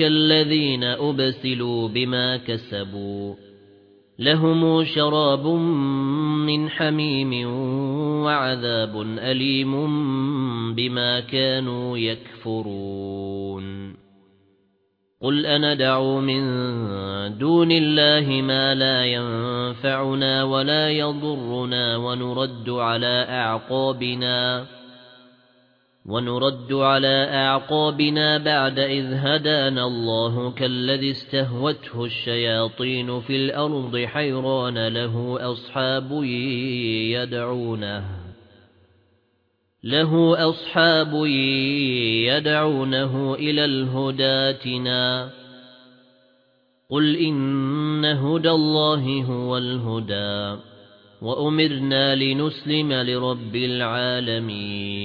الذين أبسلوا بما كسبوا. لهم شراب من حميم وعذاب أليم بما كانوا يكفرون. قل أنا دعو من دون الله ما لا ينفعنا ولا يضرنا ونرد على أعقابنا. ونرد على أعقابنا بعد إذ هدانا الله كالذي استهوته الشياطين في الأرض حيران له أصحاب يدعونه له أصحاب يدعونه إلى الهداتنا قل إن هدى الله هو الهدى وأمرنا لنسلم لرب العالمين.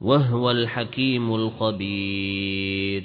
وهو الحكيم الخبير.